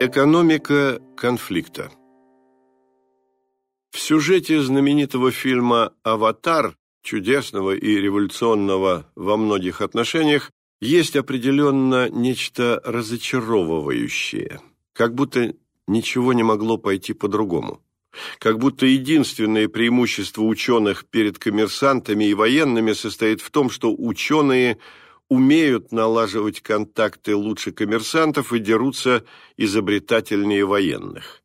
Экономика конфликта В сюжете знаменитого фильма «Аватар», чудесного и революционного во многих отношениях, есть определенно нечто разочаровывающее, как будто ничего не могло пойти по-другому. Как будто единственное преимущество ученых перед коммерсантами и военными состоит в том, что ученые умеют налаживать контакты лучше коммерсантов и дерутся изобретательнее военных.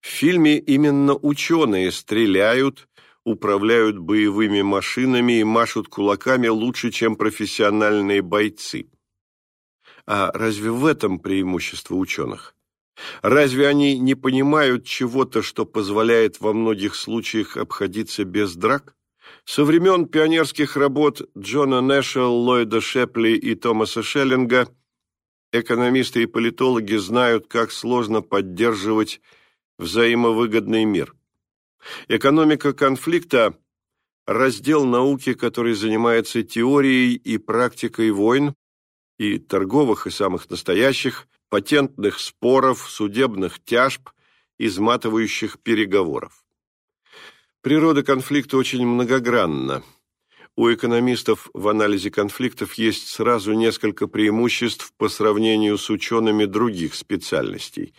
В фильме именно ученые стреляют, управляют боевыми машинами и машут кулаками лучше, чем профессиональные бойцы. А разве в этом преимущество ученых? Разве они не понимают чего-то, что позволяет во многих случаях обходиться без драк? Со времен пионерских работ Джона Нэша, Ллойда Шепли и Томаса Шеллинга экономисты и политологи знают, как сложно поддерживать взаимовыгодный мир. Экономика конфликта – раздел науки, который занимается теорией и практикой войн, и торговых, и самых настоящих, патентных споров, судебных тяжб, изматывающих переговоров. Природа конфликта очень многогранна. У экономистов в анализе конфликтов есть сразу несколько преимуществ по сравнению с учеными других специальностей.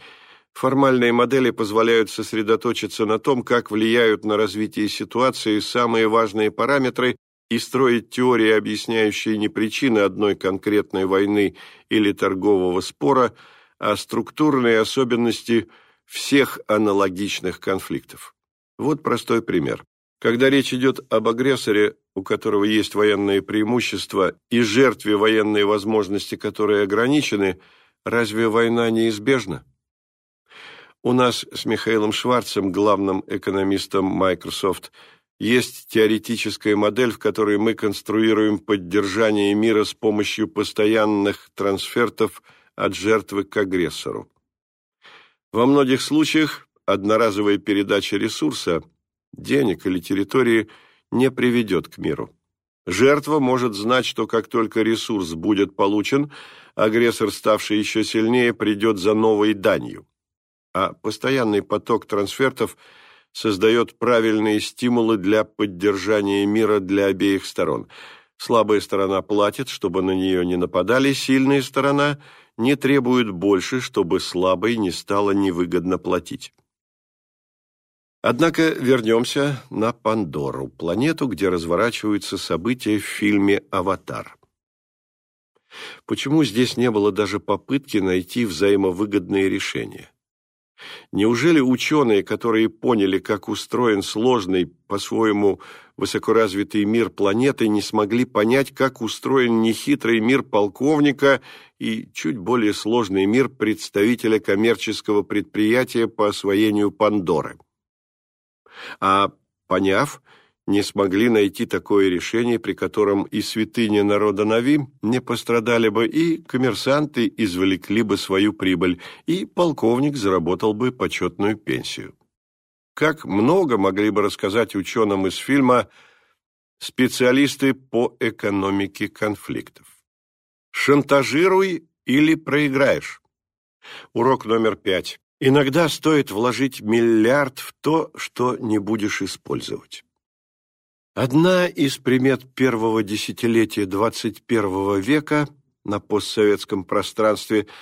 Формальные модели позволяют сосредоточиться на том, как влияют на развитие ситуации самые важные параметры и строить теории, объясняющие не причины одной конкретной войны или торгового спора, а структурные особенности всех аналогичных конфликтов. Вот простой пример. Когда речь идет об агрессоре, у которого есть военные преимущества, и жертве военные возможности, которые ограничены, разве война неизбежна? У нас с Михаилом Шварцем, главным экономистом Microsoft, есть теоретическая модель, в которой мы конструируем поддержание мира с помощью постоянных трансфертов от жертвы к агрессору. Во многих случаях одноразовая передача ресурса, денег или территории не приведет к миру. Жертва может знать, что как только ресурс будет получен, агрессор, ставший еще сильнее, придет за новой данью. А постоянный поток трансфертов – создает правильные стимулы для поддержания мира для обеих сторон. Слабая сторона платит, чтобы на нее не нападали, сильная сторона не требует больше, чтобы слабой не стало невыгодно платить. Однако вернемся на Пандору, планету, где разворачиваются события в фильме «Аватар». Почему здесь не было даже попытки найти взаимовыгодные решения? Неужели ученые, которые поняли, как устроен сложный, по-своему высокоразвитый мир планеты, не смогли понять, как устроен нехитрый мир полковника и чуть более сложный мир представителя коммерческого предприятия по освоению Пандоры? А поняв, не смогли найти такое решение, при котором и святыни народа Нави не пострадали бы, и коммерсанты извлекли бы свою прибыль, и полковник заработал бы почетную пенсию. Как много могли бы рассказать ученым из фильма специалисты по экономике конфликтов. Шантажируй или проиграешь. Урок номер пять. Иногда стоит вложить миллиард в то, что не будешь использовать. Одна из примет первого десятилетия XXI века на постсоветском пространстве –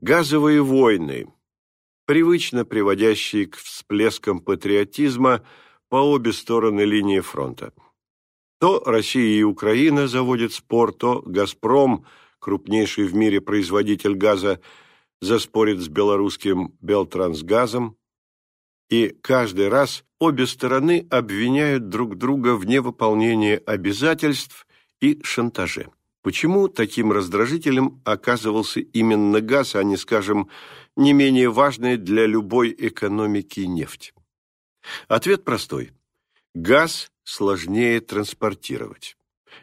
газовые войны, привычно приводящие к всплескам патриотизма по обе стороны линии фронта. То Россия и Украина заводят спор, то «Газпром», крупнейший в мире производитель газа, заспорит с белорусским «Белтрансгазом», и каждый раз обе стороны обвиняют друг друга в невыполнении обязательств и шантаже. Почему таким раздражителем оказывался именно газ, а не, скажем, не менее важная для любой экономики нефть? Ответ простой. Газ сложнее транспортировать.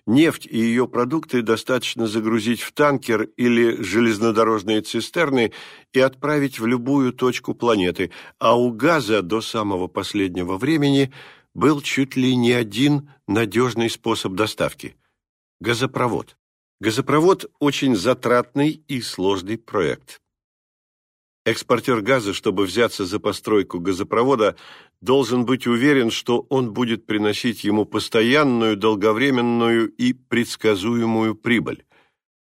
Нефть и ее продукты достаточно загрузить в танкер или железнодорожные цистерны и отправить в любую точку планеты, а у газа до самого последнего времени был чуть ли не один надежный способ доставки – газопровод. Газопровод – очень затратный и сложный проект. Экспортер газа, чтобы взяться за постройку газопровода, должен быть уверен, что он будет приносить ему постоянную, долговременную и предсказуемую прибыль.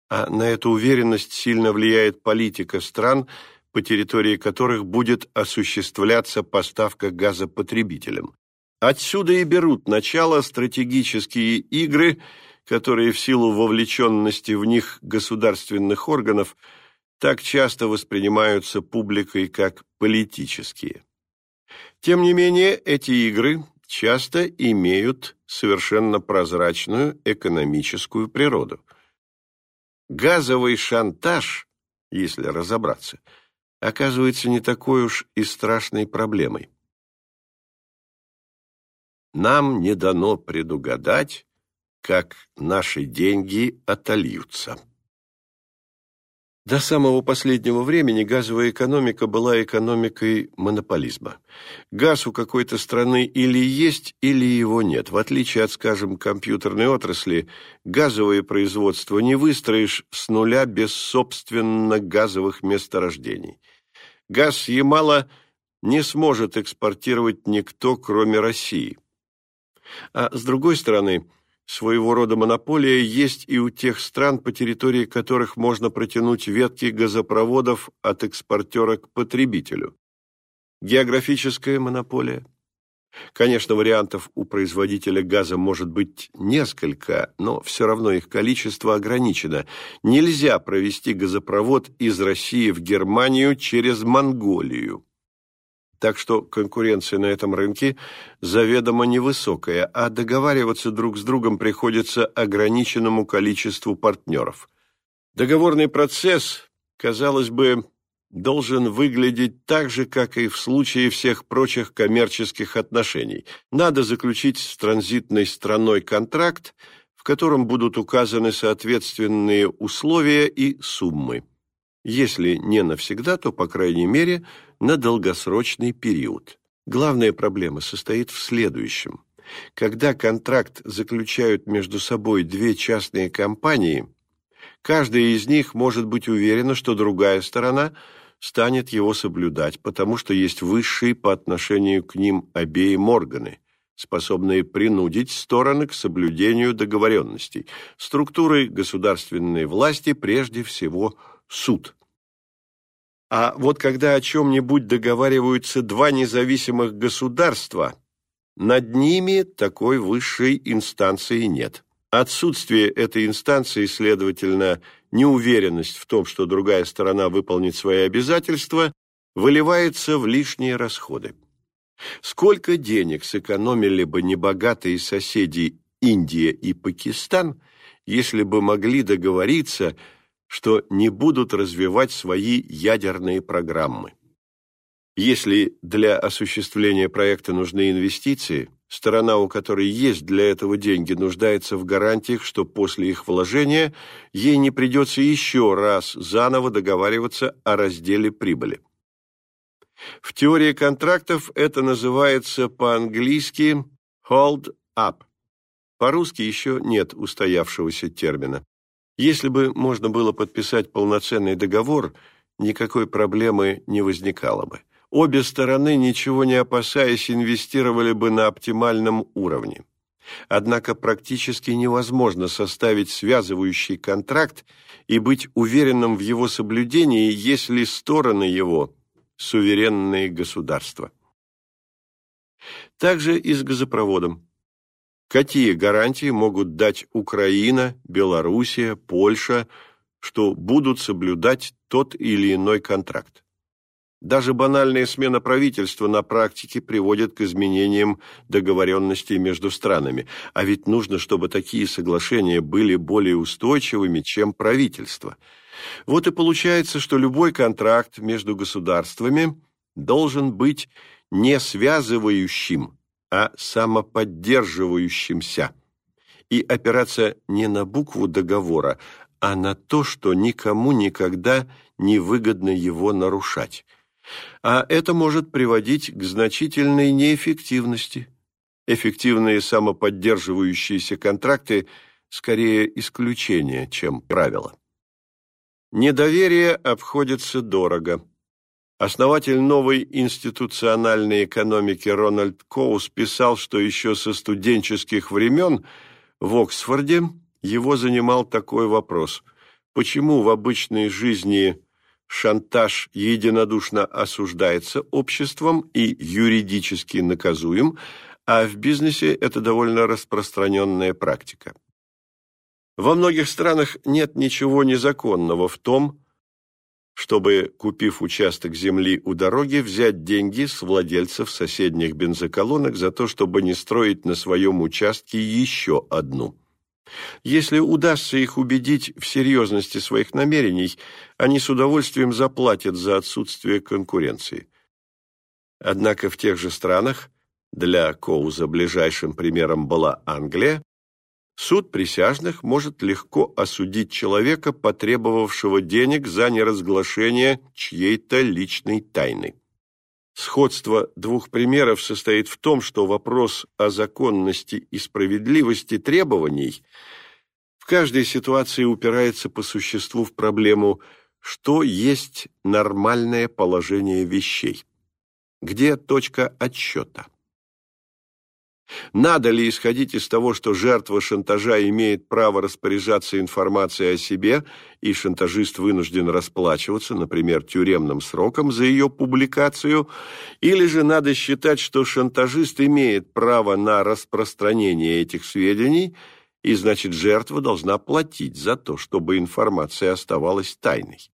А на эту уверенность сильно влияет политика стран, по территории которых будет осуществляться поставка газа потребителям. Отсюда и берут начало стратегические игры, которые в силу вовлеченности в них государственных органов – так часто воспринимаются публикой как политические. Тем не менее, эти игры часто имеют совершенно прозрачную экономическую природу. Газовый шантаж, если разобраться, оказывается не такой уж и страшной проблемой. Нам не дано предугадать, как наши деньги отольются. До самого последнего времени газовая экономика была экономикой монополизма. Газ у какой-то страны или есть, или его нет. В отличие от, скажем, компьютерной отрасли, газовое производство не выстроишь с нуля без собственно газовых месторождений. Газ Ямала не сможет экспортировать никто, кроме России. А с другой стороны – Своего рода монополия есть и у тех стран, по территории которых можно протянуть ветки газопроводов от экспортера к потребителю. Географическая монополия. Конечно, вариантов у производителя газа может быть несколько, но все равно их количество ограничено. Нельзя провести газопровод из России в Германию через Монголию так что конкуренция на этом рынке заведомо невысокая, а договариваться друг с другом приходится ограниченному количеству партнеров. Договорный процесс, казалось бы, должен выглядеть так же, как и в случае всех прочих коммерческих отношений. Надо заключить с транзитной страной контракт, в котором будут указаны соответственные условия и суммы. Если не навсегда, то, по крайней мере, на долгосрочный период. Главная проблема состоит в следующем. Когда контракт заключают между собой две частные компании, каждая из них может быть уверена, что другая сторона станет его соблюдать, потому что есть высшие по отношению к ним обеим органы, способные принудить стороны к соблюдению договоренностей, структурой государственной власти прежде всего – суд. А вот когда о чем-нибудь договариваются два независимых государства, над ними такой высшей инстанции нет. Отсутствие этой инстанции, следовательно, неуверенность в том, что другая сторона выполнит свои обязательства, выливается в лишние расходы. Сколько денег сэкономили бы небогатые соседи Индия и Пакистан, если бы могли договориться – что не будут развивать свои ядерные программы. Если для осуществления проекта нужны инвестиции, сторона, у которой есть для этого деньги, нуждается в гарантиях, что после их вложения ей не придется еще раз заново договариваться о разделе прибыли. В теории контрактов это называется по-английски «hold up». По-русски еще нет устоявшегося термина. Если бы можно было подписать полноценный договор, никакой проблемы не возникало бы. Обе стороны, ничего не опасаясь, инвестировали бы на оптимальном уровне. Однако практически невозможно составить связывающий контракт и быть уверенным в его соблюдении, если стороны его – суверенные государства. Также и с газопроводом. Какие гарантии могут дать Украина, Белоруссия, Польша, что будут соблюдать тот или иной контракт? Даже банальная смена правительства на практике приводит к изменениям договоренностей между странами, а ведь нужно, чтобы такие соглашения были более устойчивыми, чем правительство. Вот и получается, что любой контракт между государствами должен быть не связывающим, а самоподдерживающимся и опираться не на букву договора, а на то, что никому никогда не выгодно его нарушать. А это может приводить к значительной неэффективности. Эффективные самоподдерживающиеся контракты скорее исключение, чем правило. Недоверие обходится дорого. Основатель новой институциональной экономики Рональд Коус писал, что еще со студенческих времен в Оксфорде его занимал такой вопрос. Почему в обычной жизни шантаж единодушно осуждается обществом и юридически наказуем, а в бизнесе это довольно распространенная практика? Во многих странах нет ничего незаконного в том, чтобы, купив участок земли у дороги, взять деньги с владельцев соседних бензоколонок за то, чтобы не строить на своем участке еще одну. Если удастся их убедить в серьезности своих намерений, они с удовольствием заплатят за отсутствие конкуренции. Однако в тех же странах, для Коуза ближайшим примером была Англия, Суд присяжных может легко осудить человека, потребовавшего денег за неразглашение чьей-то личной тайны. Сходство двух примеров состоит в том, что вопрос о законности и справедливости требований в каждой ситуации упирается по существу в проблему, что есть нормальное положение вещей, где точка отсчета. Надо ли исходить из того, что жертва шантажа имеет право распоряжаться информацией о себе, и шантажист вынужден расплачиваться, например, тюремным сроком за ее публикацию, или же надо считать, что шантажист имеет право на распространение этих сведений, и значит жертва должна платить за то, чтобы информация оставалась тайной.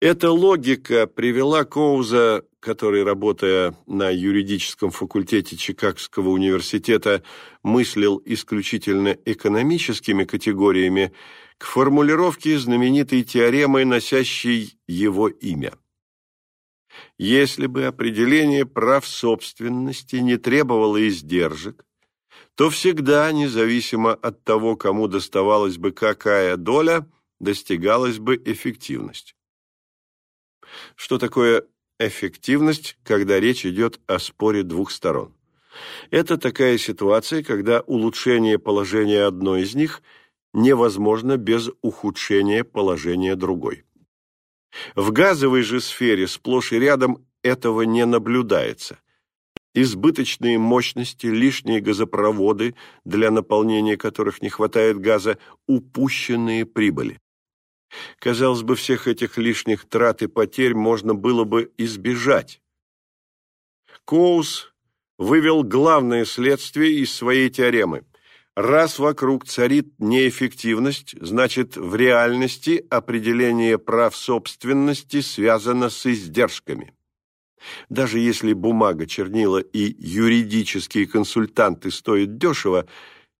Эта логика привела Коуза, который, работая на юридическом факультете Чикагского университета, мыслил исключительно экономическими категориями, к формулировке знаменитой теоремы, носящей его имя. Если бы определение прав собственности не требовало издержек, то всегда, независимо от того, кому доставалась бы какая доля, достигалась бы эффективность. Что такое эффективность, когда речь идет о споре двух сторон? Это такая ситуация, когда улучшение положения одной из них невозможно без ухудшения положения другой. В газовой же сфере сплошь и рядом этого не наблюдается. Избыточные мощности, лишние газопроводы, для наполнения которых не хватает газа, упущенные прибыли. Казалось бы, всех этих лишних трат и потерь можно было бы избежать. Коус вывел главное следствие из своей теоремы. Раз вокруг царит неэффективность, значит, в реальности определение прав собственности связано с издержками. Даже если бумага, чернила и юридические консультанты стоят дешево,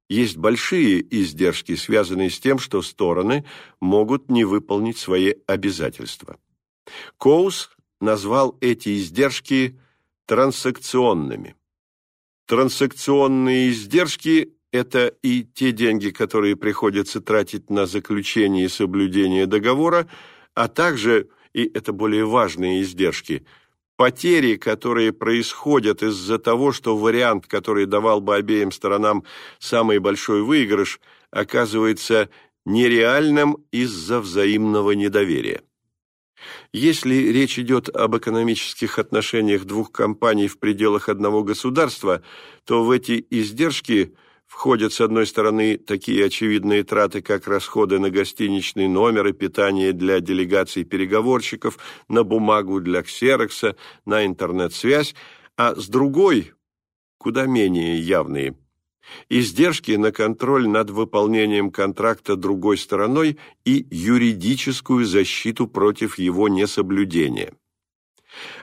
есть большие издержки, связанные с тем, что стороны могут не выполнить свои обязательства. Коус назвал эти издержки транзакционными. Транзакционные издержки – это и те деньги, которые приходится тратить на заключение и соблюдение договора, а также, и это более важные издержки – Потери, которые происходят из-за того, что вариант, который давал бы обеим сторонам самый большой выигрыш, оказывается нереальным из-за взаимного недоверия. Если речь идет об экономических отношениях двух компаний в пределах одного государства, то в эти издержки – Входят, с одной стороны, такие очевидные траты, как расходы на гостиничный номер и питание для делегаций переговорщиков, на бумагу для ксерокса, на интернет-связь, а с другой, куда менее явные, издержки на контроль над выполнением контракта другой стороной и юридическую защиту против его несоблюдения.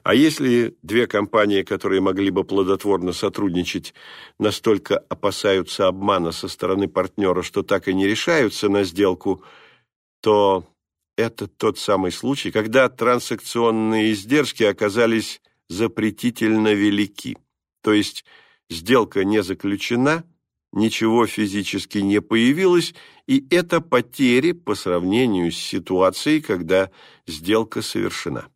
А если две компании, которые могли бы плодотворно сотрудничать, настолько опасаются обмана со стороны партнера, что так и не решаются на сделку, то это тот самый случай, когда транзакционные издержки оказались запретительно велики. То есть сделка не заключена, ничего физически не появилось, и это потери по сравнению с ситуацией, когда сделка совершена.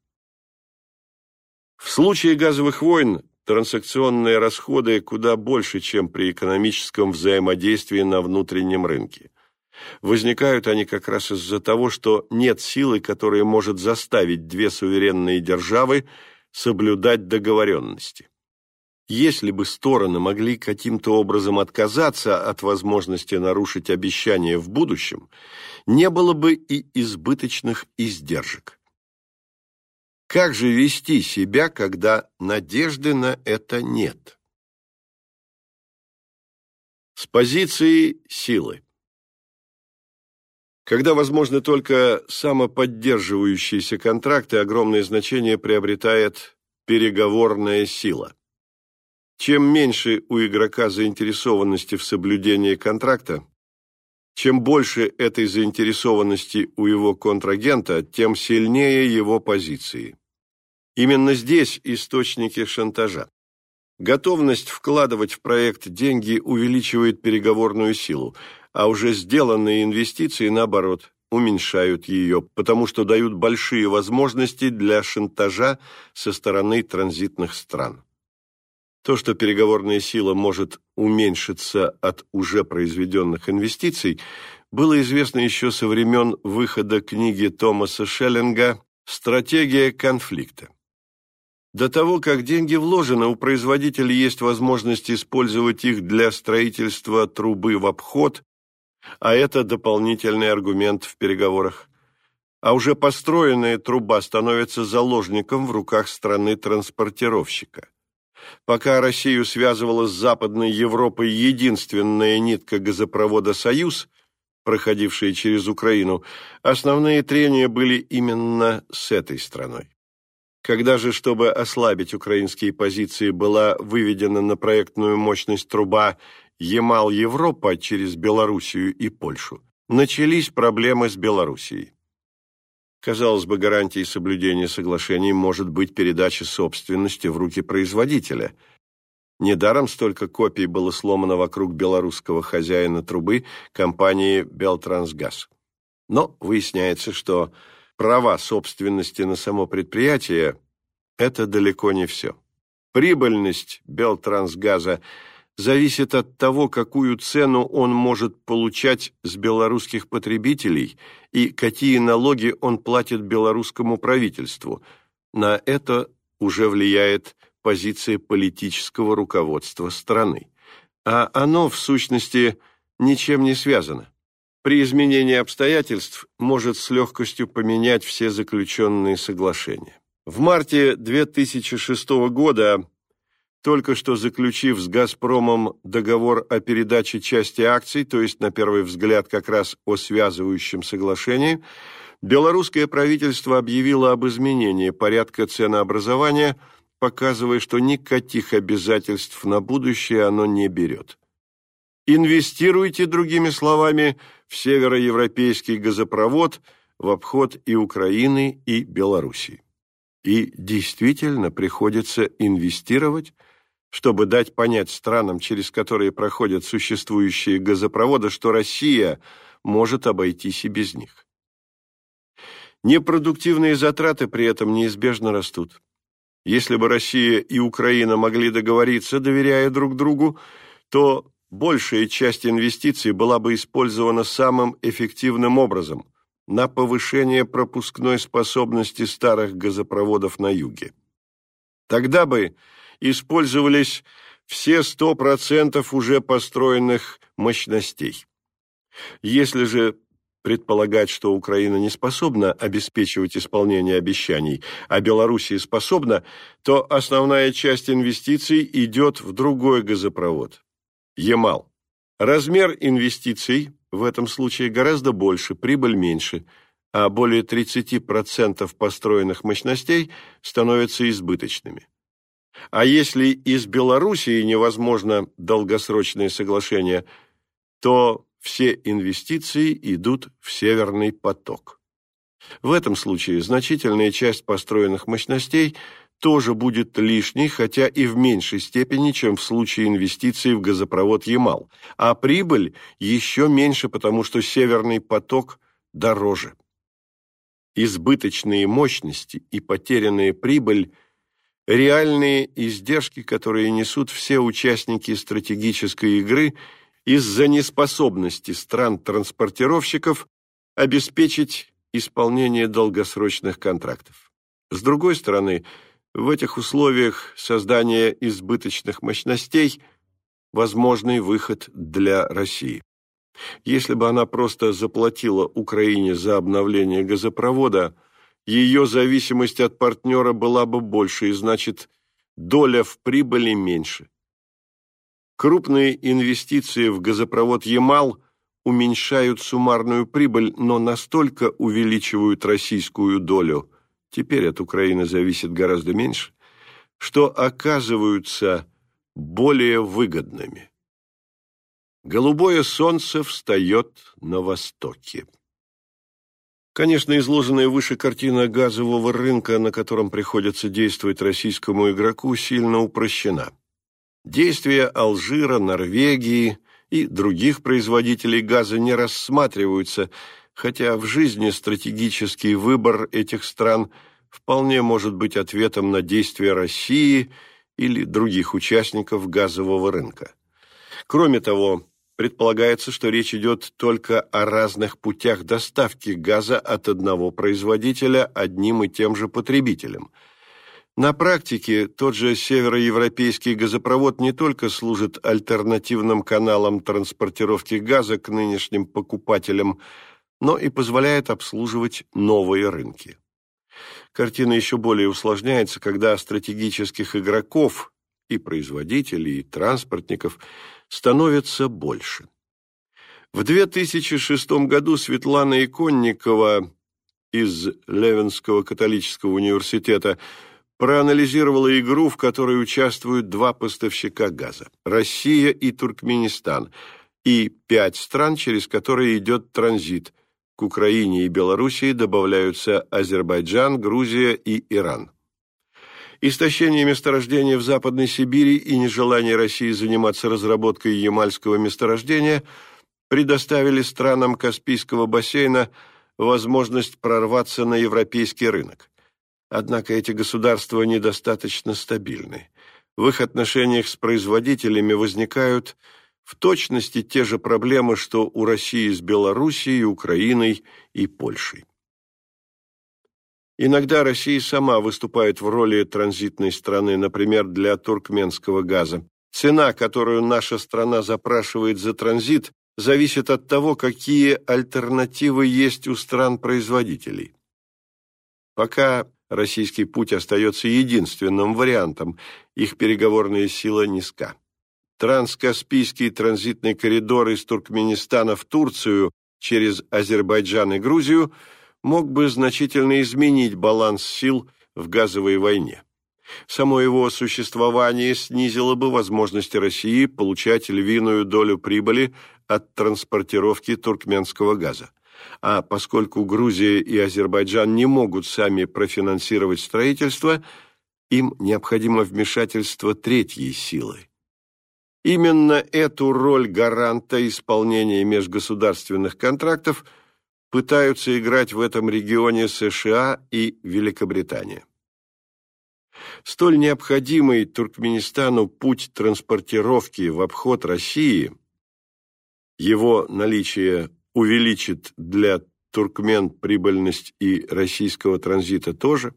В случае газовых войн транзакционные расходы куда больше, чем при экономическом взаимодействии на внутреннем рынке. Возникают они как раз из-за того, что нет силы, которая может заставить две суверенные державы соблюдать договоренности. Если бы стороны могли каким-то образом отказаться от возможности нарушить обещания в будущем, не было бы и избыточных издержек. Как же вести себя, когда надежды на это нет? С позиции силы. Когда возможны только самоподдерживающиеся контракты, огромное значение приобретает переговорная сила. Чем меньше у игрока заинтересованности в соблюдении контракта, чем больше этой заинтересованности у его контрагента, тем сильнее его позиции. Именно здесь источники шантажа. Готовность вкладывать в проект деньги увеличивает переговорную силу, а уже сделанные инвестиции, наоборот, уменьшают ее, потому что дают большие возможности для шантажа со стороны транзитных стран. То, что переговорная сила может уменьшиться от уже произведенных инвестиций, было известно еще со времен выхода книги Томаса Шеллинга «Стратегия конфликта». До того, как деньги вложены, у производителя есть возможность использовать их для строительства трубы в обход, а это дополнительный аргумент в переговорах. А уже построенная труба становится заложником в руках страны-транспортировщика. Пока Россию связывала с Западной Европой единственная нитка газопровода «Союз», проходившая через Украину, основные трения были именно с этой страной. Когда же, чтобы ослабить украинские позиции, была выведена на проектную мощность труба Ямал-Европа через Белоруссию и Польшу, начались проблемы с Белоруссией. Казалось бы, гарантией соблюдения соглашений может быть передача собственности в руки производителя. Недаром столько копий было сломано вокруг белорусского хозяина трубы компании «Белтрансгаз». Но выясняется, что права собственности на само предприятие – это далеко не все. Прибыльность «Белтрансгаза» – зависит от того, какую цену он может получать с белорусских потребителей и какие налоги он платит белорусскому правительству. На это уже влияет позиция политического руководства страны. А оно, в сущности, ничем не связано. При изменении обстоятельств может с легкостью поменять все заключенные соглашения. В марте 2006 года только что заключив с «Газпромом» договор о передаче части акций, то есть, на первый взгляд, как раз о связывающем соглашении, белорусское правительство объявило об изменении порядка ценообразования, показывая, что никаких обязательств на будущее оно не берет. Инвестируйте, другими словами, в североевропейский газопровод в обход и Украины, и Белоруссии. И действительно приходится инвестировать, чтобы дать понять странам, через которые проходят существующие газопроводы, что Россия может обойтись и без них. Непродуктивные затраты при этом неизбежно растут. Если бы Россия и Украина могли договориться, доверяя друг другу, то большая часть инвестиций была бы использована самым эффективным образом – на повышение пропускной способности старых газопроводов на юге. Тогда бы использовались все 100% уже построенных мощностей. Если же предполагать, что Украина не способна обеспечивать исполнение обещаний, а Белоруссия способна, то основная часть инвестиций идет в другой газопровод – Ямал. Размер инвестиций в этом случае гораздо больше, прибыль меньше, а более 30% построенных мощностей становятся избыточными. А если из Белоруссии невозможно долгосрочное соглашение, то все инвестиции идут в Северный поток. В этом случае значительная часть построенных мощностей тоже будет лишней, хотя и в меньшей степени, чем в случае инвестиций в газопровод Ямал, а прибыль еще меньше, потому что Северный поток дороже. Избыточные мощности и потерянная прибыль – реальные издержки, которые несут все участники стратегической игры из-за неспособности стран-транспортировщиков обеспечить исполнение долгосрочных контрактов. С другой стороны, в этих условиях создания избыточных мощностей – возможный выход для России. Если бы она просто заплатила Украине за обновление газопровода, ее зависимость от партнера была бы больше, и значит, доля в прибыли меньше. Крупные инвестиции в газопровод «Ямал» уменьшают суммарную прибыль, но настолько увеличивают российскую долю, теперь от Украины зависит гораздо меньше, что оказываются более выгодными. Голубое солнце встает на востоке. Конечно, изложенная выше картина газового рынка, на котором приходится действовать российскому игроку, сильно упрощена. Действия Алжира, Норвегии и других производителей газа не рассматриваются, хотя в жизни стратегический выбор этих стран вполне может быть ответом на действия России или других участников газового рынка. Кроме того, Предполагается, что речь идет только о разных путях доставки газа от одного производителя одним и тем же потребителям. На практике тот же североевропейский газопровод не только служит альтернативным каналом транспортировки газа к нынешним покупателям, но и позволяет обслуживать новые рынки. Картина еще более усложняется, когда стратегических игроков и производителей, и транспортников – становится больше. В 2006 году Светлана Иконникова из Левенского католического университета проанализировала игру, в которой участвуют два поставщика газа – Россия и Туркменистан, и пять стран, через которые идет транзит. К Украине и Белоруссии добавляются Азербайджан, Грузия и Иран. Истощение месторождения в Западной Сибири и нежелание России заниматься разработкой ямальского месторождения предоставили странам Каспийского бассейна возможность прорваться на европейский рынок. Однако эти государства недостаточно стабильны. В их отношениях с производителями возникают в точности те же проблемы, что у России с Белоруссией, Украиной и Польшей. Иногда Россия сама выступает в роли транзитной страны, например, для туркменского газа. Цена, которую наша страна запрашивает за транзит, зависит от того, какие альтернативы есть у стран-производителей. Пока российский путь остается единственным вариантом, их переговорная сила низка. Транскаспийский транзитный коридор из Туркменистана в Турцию через Азербайджан и Грузию – мог бы значительно изменить баланс сил в газовой войне. Само его существование снизило бы возможности России получать львиную долю прибыли от транспортировки туркменского газа. А поскольку Грузия и Азербайджан не могут сами профинансировать строительство, им необходимо вмешательство третьей силы. Именно эту роль гаранта исполнения межгосударственных контрактов – пытаются играть в этом регионе США и Великобритания. Столь необходимый Туркменистану путь транспортировки в обход России, его наличие увеличит для туркмен прибыльность и российского транзита тоже,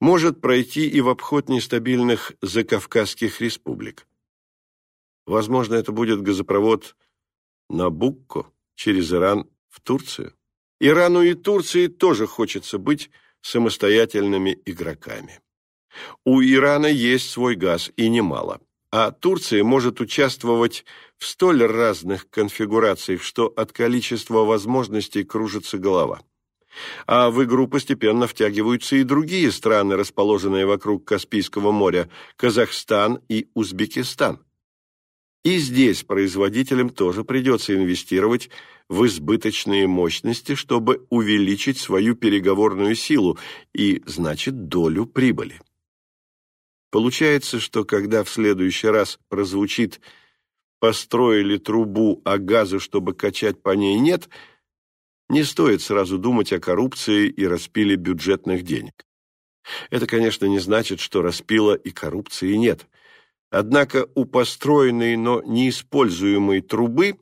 может пройти и в обход нестабильных закавказских республик. Возможно, это будет газопровод Набукко через Иран в Турцию. Ирану и Турции тоже хочется быть самостоятельными игроками. У Ирана есть свой газ, и немало. А Турция может участвовать в столь разных конфигурациях, что от количества возможностей кружится голова. А в игру постепенно втягиваются и другие страны, расположенные вокруг Каспийского моря – Казахстан и Узбекистан. И здесь производителям тоже придется инвестировать в избыточные мощности, чтобы увеличить свою переговорную силу и, значит, долю прибыли. Получается, что когда в следующий раз прозвучит «построили трубу, а газа, чтобы качать по ней нет», не стоит сразу думать о коррупции и распиле бюджетных денег. Это, конечно, не значит, что распила и коррупции нет. Однако у построенной, но неиспользуемой трубы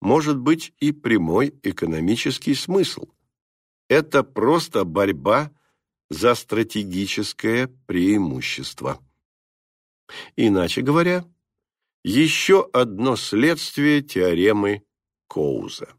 может быть и прямой экономический смысл. Это просто борьба за стратегическое преимущество. Иначе говоря, еще одно следствие теоремы Коуза.